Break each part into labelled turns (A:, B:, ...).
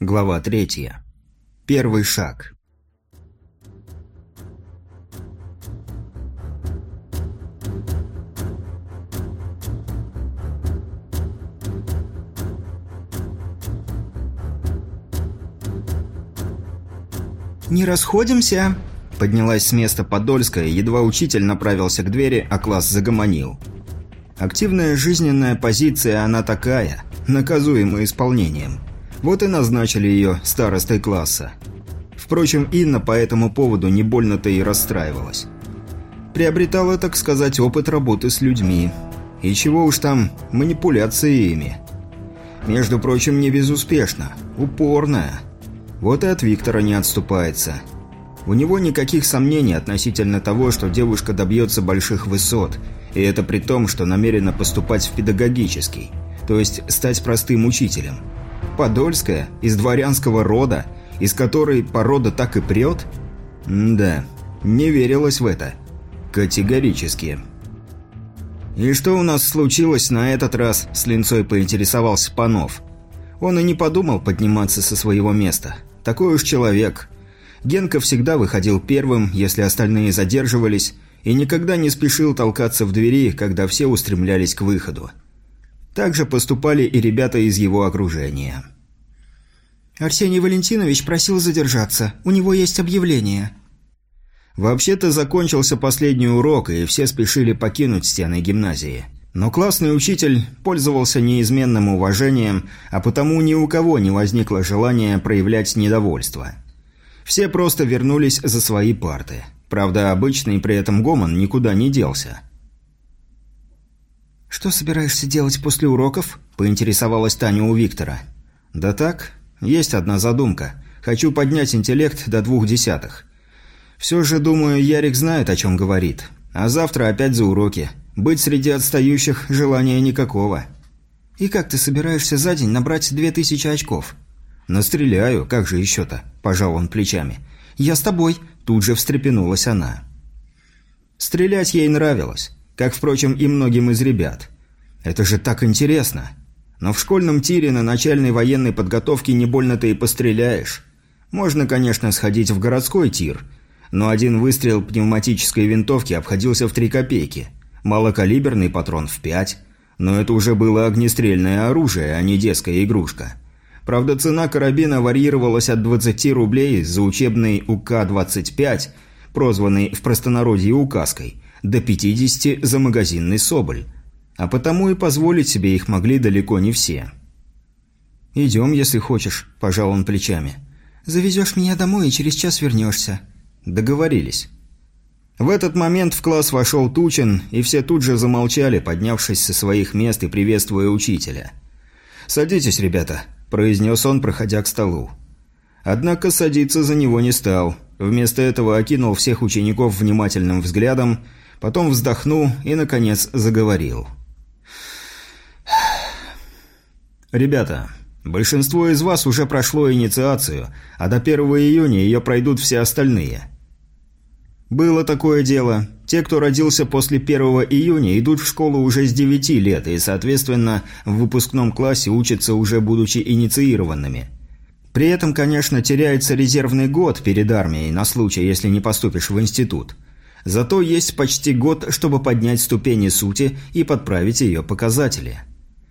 A: Глава третья. Первый шаг.
B: «Не расходимся?»
A: Поднялась с места Подольская, едва учитель направился к двери, а класс загомонил. Активная жизненная позиция она такая, наказуемая исполнением. Вот и назначили ее старостой класса. Впрочем, Инна по этому поводу не больно-то и расстраивалась. Приобретала, так сказать, опыт работы с людьми. И чего уж там, манипуляции ими. Между прочим, не безуспешно, упорная. Вот и от Виктора не отступается. У него никаких сомнений относительно того, что девушка добьется больших высот, и это при том, что намерена поступать в педагогический, то есть стать простым учителем. Подольская, из дворянского рода, из которой порода так и прет? М да, не верилось в это. Категорически. «И что у нас случилось на этот раз?» – с линцой поинтересовался Панов. Он и не подумал подниматься со своего места. Такой уж человек. Генка всегда выходил первым, если остальные задерживались, и никогда не спешил толкаться в двери, когда все устремлялись к выходу. Так же поступали и ребята из его окружения.
B: «Арсений Валентинович просил задержаться. У него есть объявление».
A: Вообще-то закончился последний урок, и все спешили покинуть стены гимназии. Но классный учитель пользовался неизменным уважением, а потому ни у кого не возникло желания проявлять недовольство. Все просто вернулись за свои парты. Правда, обычный при этом гомон никуда не делся.
B: «Что собираешься делать после уроков?» – поинтересовалась Таня у Виктора.
A: «Да так, есть одна задумка. Хочу поднять интеллект до двух десятых. Все же, думаю, Ярик знает, о чем говорит. А завтра опять за уроки. Быть среди отстающих желания никакого».
B: «И как ты собираешься за день набрать две тысячи очков?»
A: «Настреляю, как же еще-то?» – пожал он плечами.
B: «Я с тобой», – тут же встрепенулась она.
A: Стрелять ей нравилось, как, впрочем, и многим из ребят. Это же так интересно. Но в школьном тире на начальной военной подготовке не больно-то и постреляешь. Можно, конечно, сходить в городской тир, но один выстрел пневматической винтовки обходился в три копейки. Малокалиберный патрон в пять. Но это уже было огнестрельное оружие, а не детская игрушка. Правда, цена карабина варьировалась от 20 рублей за учебный УК-25, прозванный в простонародье указкой, до 50 за магазинный «Соболь». А потому и позволить себе их могли далеко не все.
B: «Идем, если хочешь», – пожал он плечами. «Завезешь меня домой и через час вернешься».
A: Договорились. В этот момент в класс вошел Тучин, и все тут же замолчали, поднявшись со своих мест и приветствуя учителя. «Садитесь, ребята», произнес он, проходя к столу. Однако садиться за него не стал. Вместо этого окинул всех учеников внимательным взглядом, потом вздохнул и, наконец, заговорил. «Ребята, большинство из вас уже прошло инициацию, а до 1 июня ее пройдут все остальные. Было такое дело. Те, кто родился после 1 июня, идут в школу уже с 9 лет и, соответственно, в выпускном классе учатся уже будучи инициированными. При этом, конечно, теряется резервный год перед армией на случай, если не поступишь в институт. Зато есть почти год, чтобы поднять ступени сути и подправить ее показатели.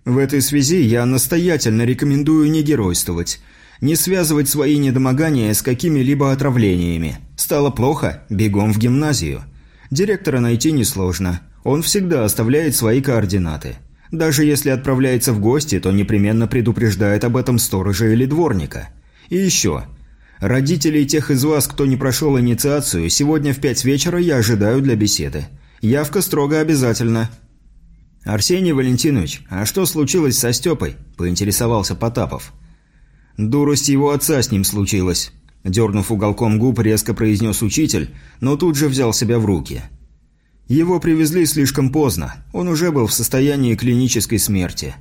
A: В этой связи я настоятельно рекомендую не геройствовать – не связывать свои недомогания с какими-либо отравлениями. Стало плохо – бегом в гимназию. Директора найти несложно. Он всегда оставляет свои координаты. Даже если отправляется в гости, то непременно предупреждает об этом сторожа или дворника. И еще. Родителей тех из вас, кто не прошел инициацию, сегодня в пять вечера я ожидаю для беседы. Явка строго обязательна. «Арсений Валентинович, а что случилось со Степой?» – поинтересовался Потапов. «Дурость его отца с ним случилась», – дернув уголком губ, резко произнес учитель, но тут же взял себя в руки. «Его привезли слишком поздно. Он уже был в состоянии клинической смерти.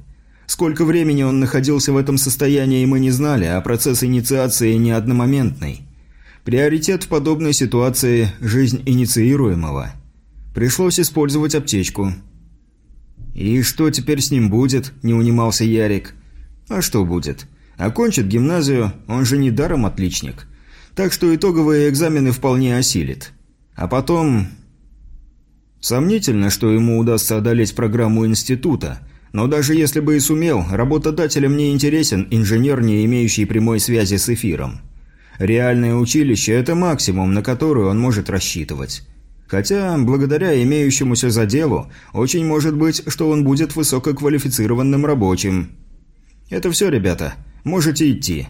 A: Сколько времени он находился в этом состоянии, мы не знали, а процесс инициации не одномоментный. Приоритет в подобной ситуации – жизнь инициируемого. Пришлось использовать аптечку». «И что теперь с ним будет?» – не унимался Ярик. «А что будет?» Окончит гимназию, он же не даром отличник. Так что итоговые экзамены вполне осилит. А потом... Сомнительно, что ему удастся одолеть программу института, но даже если бы и сумел, работодателям не интересен инженер, не имеющий прямой связи с эфиром. Реальное училище – это максимум, на который он может рассчитывать. Хотя, благодаря имеющемуся заделу, очень может быть, что он будет высококвалифицированным рабочим. Это все, ребята. Можете идти.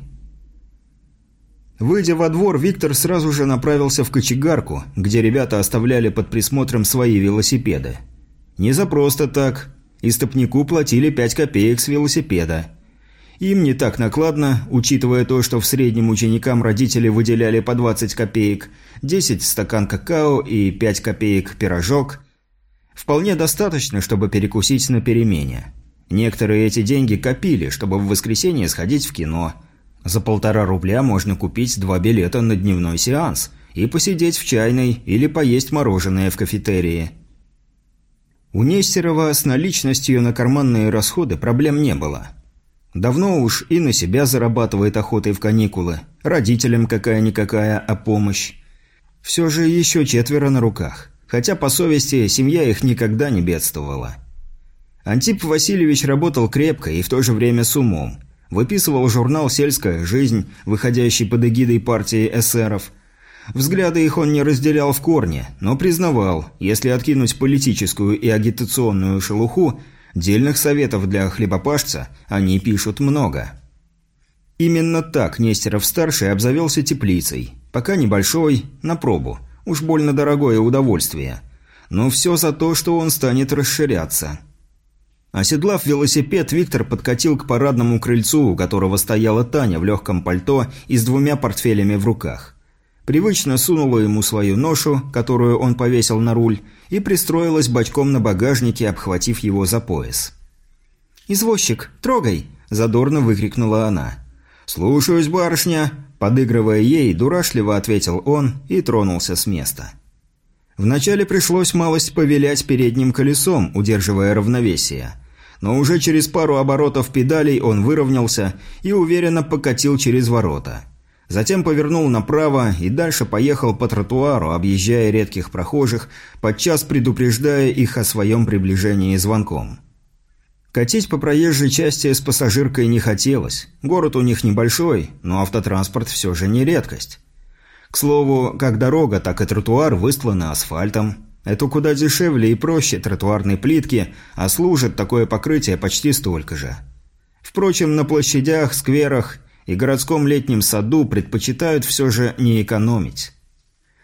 A: Выйдя во двор, Виктор сразу же направился в кочегарку, где ребята оставляли под присмотром свои велосипеды. Не за просто так. Истопнику платили 5 копеек с велосипеда. Им не так накладно, учитывая то, что в среднем ученикам родители выделяли по 20 копеек, 10 стакан какао и 5 копеек пирожок. Вполне достаточно, чтобы перекусить на перемене. Некоторые эти деньги копили, чтобы в воскресенье сходить в кино. За полтора рубля можно купить два билета на дневной сеанс и посидеть в чайной или поесть мороженое в кафетерии. У Нестерова с наличностью на карманные расходы проблем не было – Давно уж и на себя зарабатывает охотой в каникулы. Родителям какая-никакая, а помощь. Все же еще четверо на руках. Хотя, по совести, семья их никогда не бедствовала. Антип Васильевич работал крепко и в то же время с умом. Выписывал журнал «Сельская жизнь», выходящий под эгидой партии эсеров. Взгляды их он не разделял в корне, но признавал, если откинуть политическую и агитационную шелуху, Дельных советов для хлебопашца они пишут много. Именно так Нестеров-старший обзавелся теплицей. Пока небольшой, на пробу. Уж больно дорогое удовольствие. Но все за то, что он станет расширяться. Оседлав велосипед, Виктор подкатил к парадному крыльцу, у которого стояла Таня в легком пальто и с двумя портфелями в руках. Привычно сунула ему свою ношу, которую он повесил на руль, и пристроилась бочком на багажнике, обхватив его за пояс. «Извозчик, трогай!» – задорно выкрикнула она. «Слушаюсь, барышня!» – подыгрывая ей, дурашливо ответил он и тронулся с места. Вначале пришлось малость повилять передним колесом, удерживая равновесие. Но уже через пару оборотов педалей он выровнялся и уверенно покатил через ворота – Затем повернул направо и дальше поехал по тротуару, объезжая редких прохожих, подчас предупреждая их о своем приближении звонком. Катить по проезжей части с пассажиркой не хотелось. Город у них небольшой, но автотранспорт все же не редкость. К слову, как дорога, так и тротуар выстланы асфальтом. Это куда дешевле и проще тротуарной плитки, а служит такое покрытие почти столько же. Впрочем, на площадях, скверах и городском летнем саду предпочитают все же не экономить.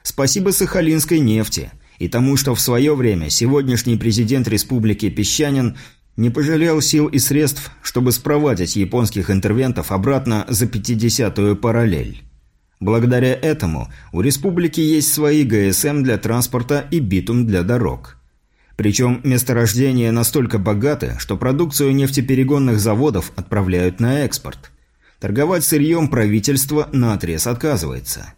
A: Спасибо Сахалинской нефти и тому, что в свое время сегодняшний президент республики Песчанин не пожалел сил и средств, чтобы спровадить японских интервентов обратно за 50-ю параллель. Благодаря этому у республики есть свои ГСМ для транспорта и битум для дорог. Причем месторождения настолько богаты, что продукцию нефтеперегонных заводов отправляют на экспорт – Торговать сырьем правительство наотрез отказывается.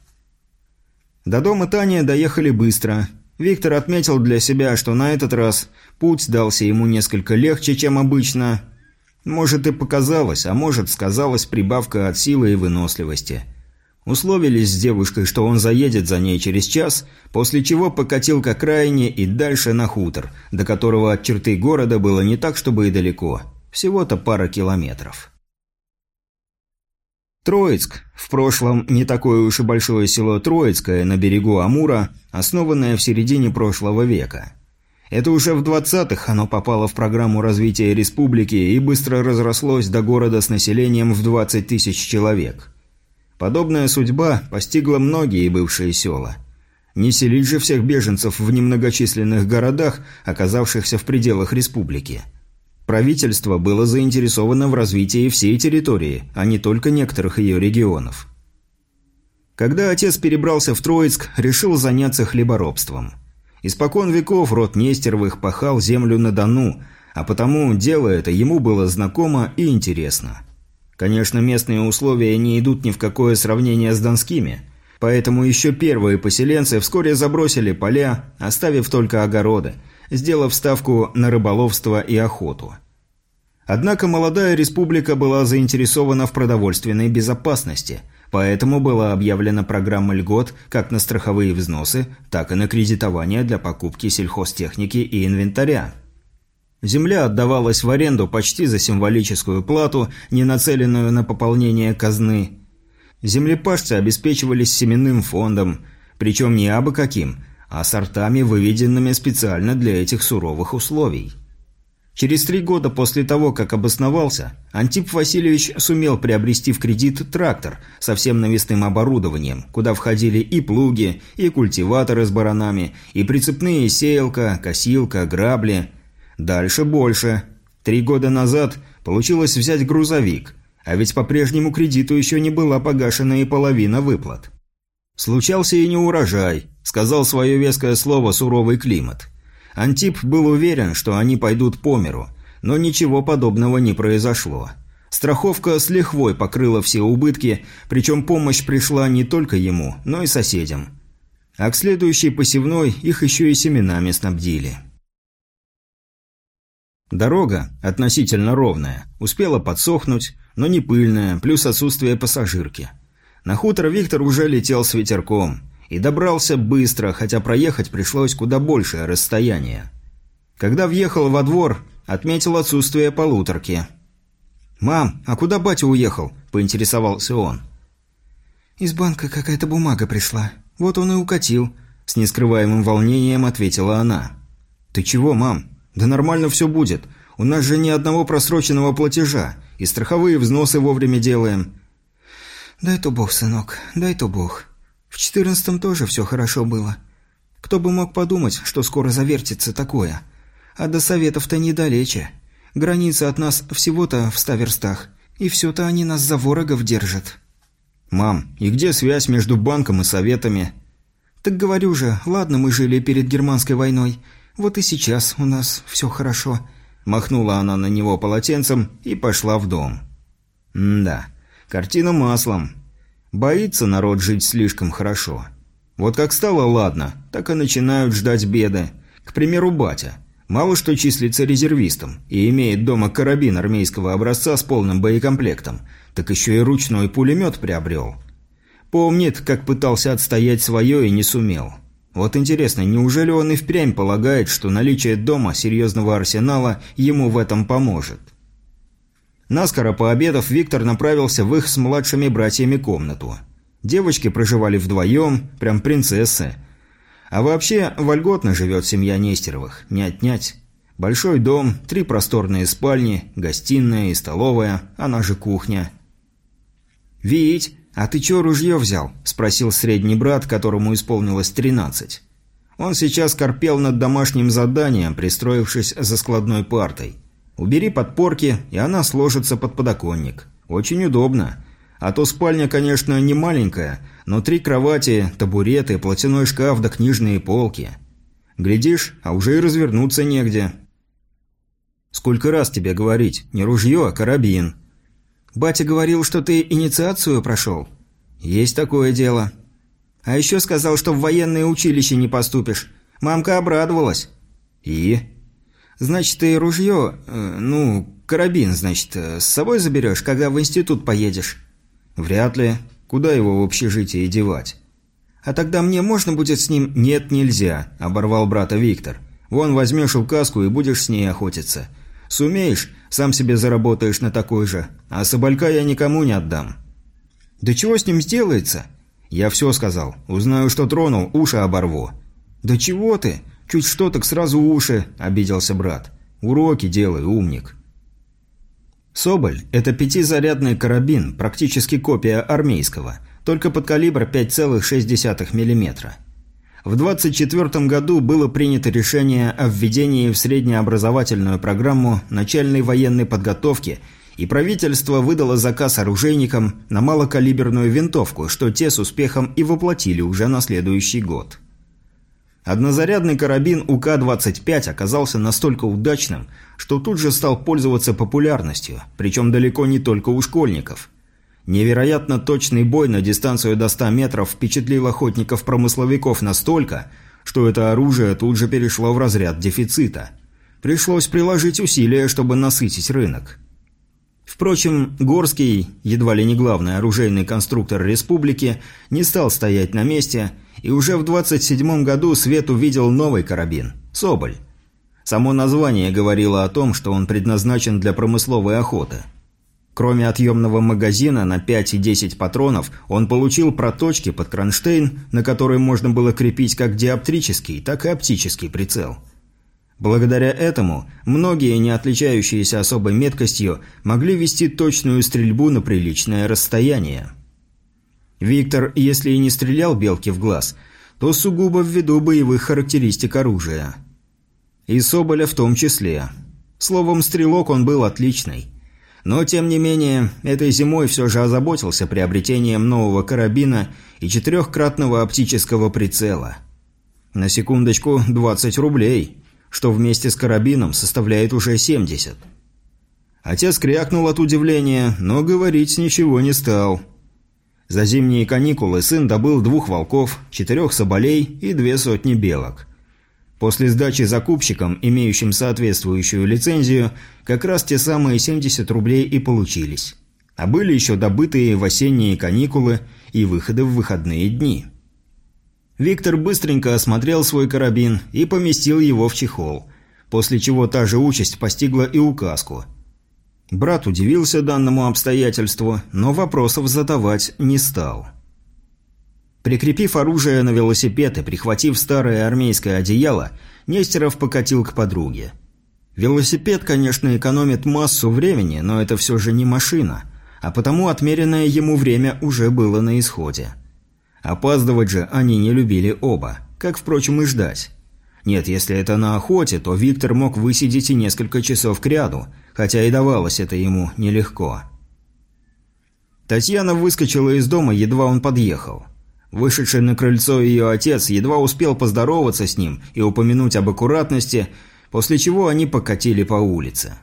A: До дома Тани доехали быстро. Виктор отметил для себя, что на этот раз путь дался ему несколько легче, чем обычно. Может и показалось, а может сказалась прибавка от силы и выносливости. Условились с девушкой, что он заедет за ней через час, после чего покатил к окраине и дальше на хутор, до которого от черты города было не так, чтобы и далеко. Всего-то пара километров. Троицк, в прошлом не такое уж и большое село Троицкое на берегу Амура, основанное в середине прошлого века. Это уже в 20-х оно попало в программу развития республики и быстро разрослось до города с населением в 20 тысяч человек. Подобная судьба постигла многие бывшие села. Не селить же всех беженцев в немногочисленных городах, оказавшихся в пределах республики – Правительство было заинтересовано в развитии всей территории, а не только некоторых ее регионов. Когда отец перебрался в Троицк, решил заняться хлеборобством. Испокон веков род Нестеровых пахал землю на Дону, а потому дело это ему было знакомо и интересно. Конечно, местные условия не идут ни в какое сравнение с донскими, поэтому еще первые поселенцы вскоре забросили поля, оставив только огороды, сделав ставку на рыболовство и охоту. Однако молодая республика была заинтересована в продовольственной безопасности, поэтому была объявлена программа льгот как на страховые взносы, так и на кредитование для покупки сельхозтехники и инвентаря. Земля отдавалась в аренду почти за символическую плату, не нацеленную на пополнение казны. Землепашцы обеспечивались семенным фондом, причем не абы каким, а сортами, выведенными специально для этих суровых условий. Через три года после того, как обосновался, Антип Васильевич сумел приобрести в кредит трактор со всем навесным оборудованием, куда входили и плуги, и культиваторы с баранами, и прицепные сеялка, косилка, грабли – Дальше больше. Три года назад получилось взять грузовик, а ведь по прежнему кредиту еще не была погашена и половина выплат. Случался и не урожай, сказал свое веское слово суровый климат. Антип был уверен, что они пойдут по миру, но ничего подобного не произошло. Страховка с лихвой покрыла все убытки, причем помощь пришла не только ему, но и соседям. А к следующей посевной их еще и семенами снабдили. Дорога, относительно ровная, успела подсохнуть, но не пыльная, плюс отсутствие пассажирки. На хутор Виктор уже летел с ветерком и добрался быстро, хотя проехать пришлось куда большее расстояние. Когда въехал во двор, отметил отсутствие полуторки. «Мам, а куда батя уехал?» – поинтересовался он.
B: «Из банка какая-то бумага пришла. Вот он и укатил», –
A: с нескрываемым волнением ответила она. «Ты чего, мам? «Да нормально все будет. У нас же ни одного просроченного платежа. И страховые взносы вовремя делаем».
B: «Дай-то бог, сынок, дай-то бог. В четырнадцатом тоже все хорошо было. Кто бы мог подумать, что скоро завертится такое. А до советов-то недалече. Граница от нас всего-то в ста верстах. И все-то они нас за ворогов держат».
A: «Мам, и где связь между банком и советами?»
B: «Так говорю же, ладно, мы жили перед германской войной». Вот и сейчас у нас все хорошо».
A: Махнула она на него полотенцем и пошла в дом. М-да, картина маслом. Боится народ жить слишком хорошо. Вот как стало ладно, так и начинают ждать беды. К примеру, батя. Мало что числится резервистом и имеет дома карабин армейского образца с полным боекомплектом, так еще и ручной пулемет приобрел. Помнит, как пытался отстоять свое и не сумел. Вот интересно, неужели он и впрямь полагает, что наличие дома серьезного арсенала ему в этом поможет? Наскоро пообедав, Виктор направился в их с младшими братьями комнату. Девочки проживали вдвоем, прям принцессы. А вообще, вольготно живет семья Нестеровых, не отнять. Большой дом, три просторные спальни, гостиная и столовая, она же кухня. «Вить, «А ты чё ружье взял?» – спросил средний брат, которому исполнилось тринадцать. Он сейчас корпел над домашним заданием, пристроившись за складной партой. «Убери подпорки, и она сложится под подоконник. Очень удобно. А то спальня, конечно, не маленькая, но три кровати, табуреты, платяной шкаф да книжные полки. Глядишь, а уже и развернуться негде». «Сколько раз тебе говорить? Не ружье, а карабин», «Батя говорил, что ты инициацию прошел?» «Есть такое дело». «А еще сказал, что в военное училище не поступишь. Мамка обрадовалась». «И?» «Значит, ты ружье, э, ну, карабин, значит, э, с собой заберешь, когда в институт поедешь?» «Вряд ли. Куда его в общежитие девать?» «А тогда мне можно будет с ним...» «Нет, нельзя», – оборвал брата Виктор. «Вон возьмешь указку и будешь с ней охотиться. Сумеешь, сам себе заработаешь на такой же, а соболька я никому не отдам». «Да чего с ним сделается?» «Я все сказал. Узнаю, что тронул, уши оборву».
B: «Да чего ты? Чуть что, так сразу уши», – обиделся брат.
A: «Уроки делай, умник». Соболь – это пятизарядный карабин, практически копия армейского, только под калибр 5,6 мм. В 24 году было принято решение о введении в среднеобразовательную программу начальной военной подготовки, и правительство выдало заказ оружейникам на малокалиберную винтовку, что те с успехом и воплотили уже на следующий год. Однозарядный карабин УК-25 оказался настолько удачным, что тут же стал пользоваться популярностью, причем далеко не только у школьников – Невероятно точный бой на дистанцию до 100 метров впечатлил охотников-промысловиков настолько, что это оружие тут же перешло в разряд дефицита. Пришлось приложить усилия, чтобы насытить рынок. Впрочем, Горский, едва ли не главный оружейный конструктор республики, не стал стоять на месте, и уже в 27 году Свет увидел новый карабин – «Соболь». Само название говорило о том, что он предназначен для промысловой охоты. Кроме отъемного магазина на 5 и 10 патронов, он получил проточки под кронштейн, на который можно было крепить как диоптрический, так и оптический прицел – Благодаря этому многие, не отличающиеся особой меткостью, могли вести точную стрельбу на приличное расстояние. Виктор, если и не стрелял белки в глаз, то сугубо ввиду боевых характеристик оружия. И Соболя в том числе. Словом, стрелок он был отличный. Но, тем не менее, этой зимой все же озаботился приобретением нового карабина и четырехкратного оптического прицела. На секундочку, 20 рублей – что вместе с карабином составляет уже 70. Отец крякнул от удивления, но говорить ничего не стал. За зимние каникулы сын добыл двух волков, четырех соболей и две сотни белок. После сдачи закупщикам, имеющим соответствующую лицензию, как раз те самые 70 рублей и получились. А были еще добытые в осенние каникулы и выходы в выходные дни. Виктор быстренько осмотрел свой карабин и поместил его в чехол, после чего та же участь постигла и указку. Брат удивился данному обстоятельству, но вопросов задавать не стал. Прикрепив оружие на велосипед и прихватив старое армейское одеяло, Нестеров покатил к подруге. Велосипед, конечно, экономит массу времени, но это все же не машина, а потому отмеренное ему время уже было на исходе. Опаздывать же они не любили оба, как, впрочем, и ждать. Нет, если это на охоте, то Виктор мог высидеть и несколько часов кряду, хотя и давалось это ему нелегко. Татьяна выскочила из дома, едва он подъехал. Вышедший на крыльцо ее отец едва успел поздороваться с ним и упомянуть об аккуратности, после чего они покатили по улице.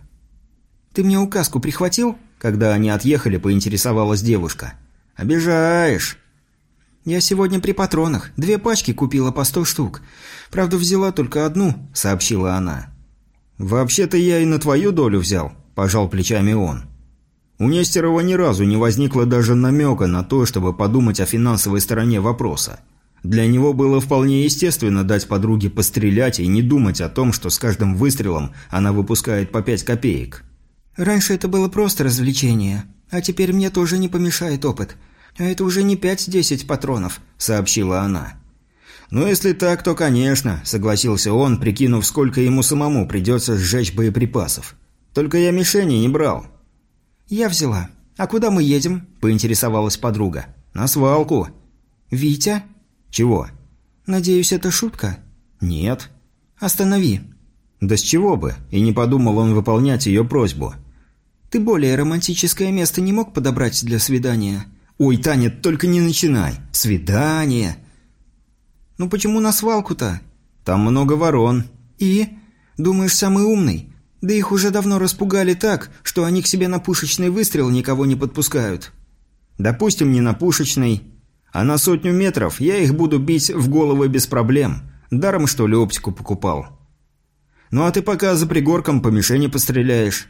B: «Ты мне указку прихватил?» Когда они отъехали, поинтересовалась девушка.
A: «Обижаешь!»
B: «Я сегодня при патронах. Две пачки купила по сто штук. Правда, взяла только одну», — сообщила она.
A: «Вообще-то я и на твою долю взял», – пожал плечами он. У Нестерова ни разу не возникло даже намека на то, чтобы подумать о финансовой стороне вопроса. Для него было вполне естественно дать подруге пострелять и не думать о том, что с каждым выстрелом она выпускает по пять копеек.
B: «Раньше это было просто развлечение, а теперь мне тоже не помешает опыт. «А это уже не пять-десять патронов», — сообщила она.
A: «Ну, если так, то, конечно», — согласился он, прикинув, сколько ему самому придется сжечь боеприпасов. «Только я мишени не брал».
B: «Я взяла. А куда мы едем?» – поинтересовалась подруга.
A: «На свалку».
B: «Витя?»
A: «Чего?»
B: «Надеюсь, это шутка?»
A: «Нет».
B: «Останови».
A: «Да с чего бы?» И не подумал он выполнять ее просьбу.
B: «Ты более романтическое место не мог подобрать для свидания?»
A: «Ой, Таня, только не начинай. Свидание».
B: «Ну почему на свалку-то?»
A: «Там много ворон».
B: «И? Думаешь, самый умный? Да их уже давно распугали так, что они к себе на пушечный выстрел никого не подпускают».
A: «Допустим, не на пушечный. А на сотню метров я их буду бить в головы без проблем. Даром, что ли, оптику покупал?» «Ну а ты пока за пригорком по мишени постреляешь».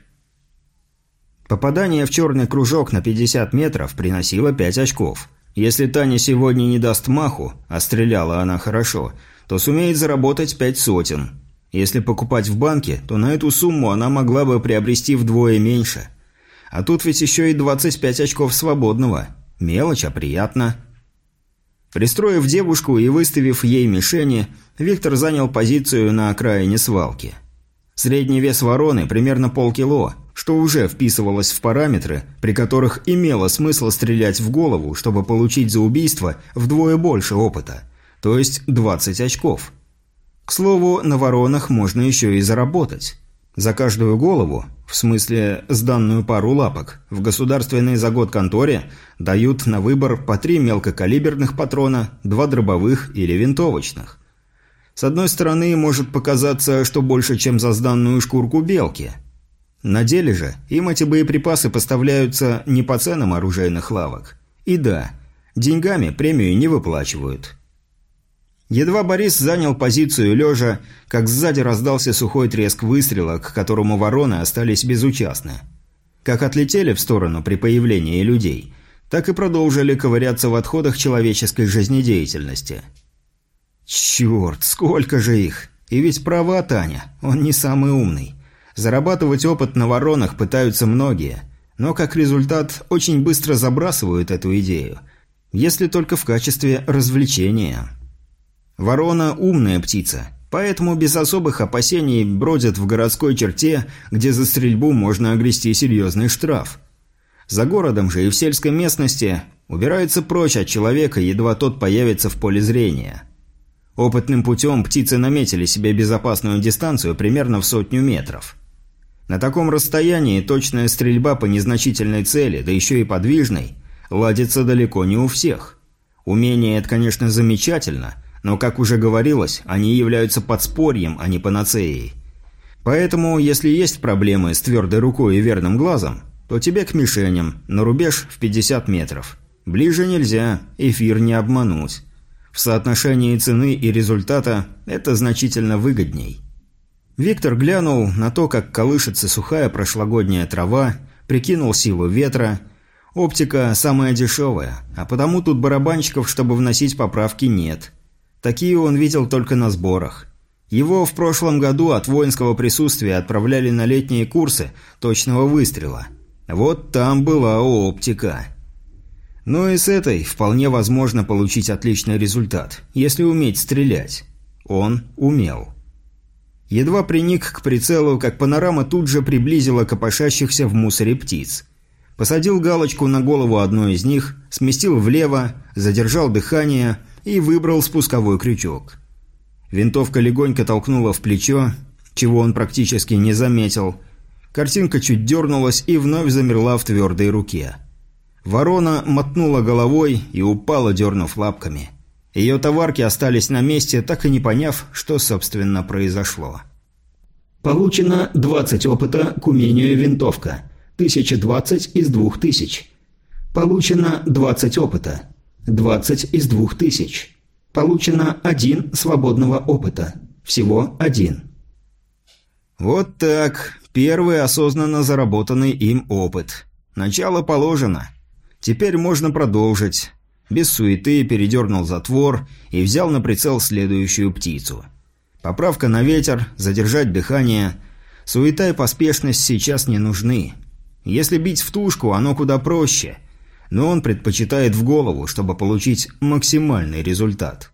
A: Попадание в черный кружок на 50 метров приносило 5 очков. Если Таня сегодня не даст маху, а стреляла она хорошо, то сумеет заработать 5 сотен. Если покупать в банке, то на эту сумму она могла бы приобрести вдвое меньше. А тут ведь еще и 25 очков свободного. Мелочь, а приятно. Пристроив девушку и выставив ей мишени, Виктор занял позицию на окраине свалки. Средний вес вороны примерно полкило – что уже вписывалось в параметры, при которых имело смысл стрелять в голову, чтобы получить за убийство вдвое больше опыта, то есть 20 очков. К слову, на воронах можно еще и заработать. За каждую голову, в смысле сданную пару лапок, в государственной за год конторе дают на выбор по три мелкокалиберных патрона, два дробовых или винтовочных. С одной стороны, может показаться, что больше, чем за сданную шкурку белки – на деле же им эти боеприпасы поставляются не по ценам оружейных лавок. И да, деньгами премию не выплачивают. Едва Борис занял позицию лежа, как сзади раздался сухой треск выстрела, к которому вороны остались безучастны. Как отлетели в сторону при появлении людей, так и продолжили ковыряться в отходах человеческой жизнедеятельности. Черт, сколько же их! И ведь права Таня, он не самый умный. Зарабатывать опыт на воронах пытаются многие, но как результат очень быстро забрасывают эту идею, если только в качестве развлечения. Ворона – умная птица, поэтому без особых опасений бродит в городской черте, где за стрельбу можно огрести серьезный штраф. За городом же и в сельской местности убирается прочь от человека, едва тот появится в поле зрения. Опытным путем птицы наметили себе безопасную дистанцию примерно в сотню метров. На таком расстоянии точная стрельба по незначительной цели, да еще и подвижной, ладится далеко не у всех. Умение это, конечно, замечательно – но, как уже говорилось, они являются подспорьем, а не панацеей. Поэтому, если есть проблемы с твердой рукой и верным глазом, то тебе к мишеням, на рубеж в 50 метров. Ближе нельзя, эфир не обмануть. В соотношении цены и результата это значительно выгодней. Виктор глянул на то, как колышется сухая прошлогодняя трава, прикинул силу ветра. Оптика самая дешевая, а потому тут барабанщиков, чтобы вносить поправки, нет. Такие он видел только на сборах. Его в прошлом году от воинского присутствия отправляли на летние курсы точного выстрела. Вот там была оптика. Но и с этой вполне возможно получить отличный результат, если уметь стрелять. Он умел. Едва приник к прицелу, как панорама тут же приблизила копошащихся в мусоре птиц. Посадил галочку на голову одной из них, сместил влево, задержал дыхание, и выбрал спусковой крючок. Винтовка легонько толкнула в плечо, чего он практически не заметил. Картинка чуть дернулась и вновь замерла в твердой руке. Ворона мотнула головой и упала, дернув лапками. Ее товарки остались на месте, так и не поняв, что, собственно, произошло.
C: Получено 20 опыта к умению винтовка. 1020 из 2000. Получено 20 опыта. 20 из 2000. Получено один свободного опыта. Всего один.
A: Вот так. Первый осознанно заработанный им опыт. Начало положено. Теперь можно продолжить. Без суеты передернул затвор и взял на прицел следующую птицу. Поправка на ветер, задержать дыхание. Суета и поспешность сейчас не нужны. Если бить в тушку, оно куда проще – но он предпочитает в голову, чтобы получить максимальный результат.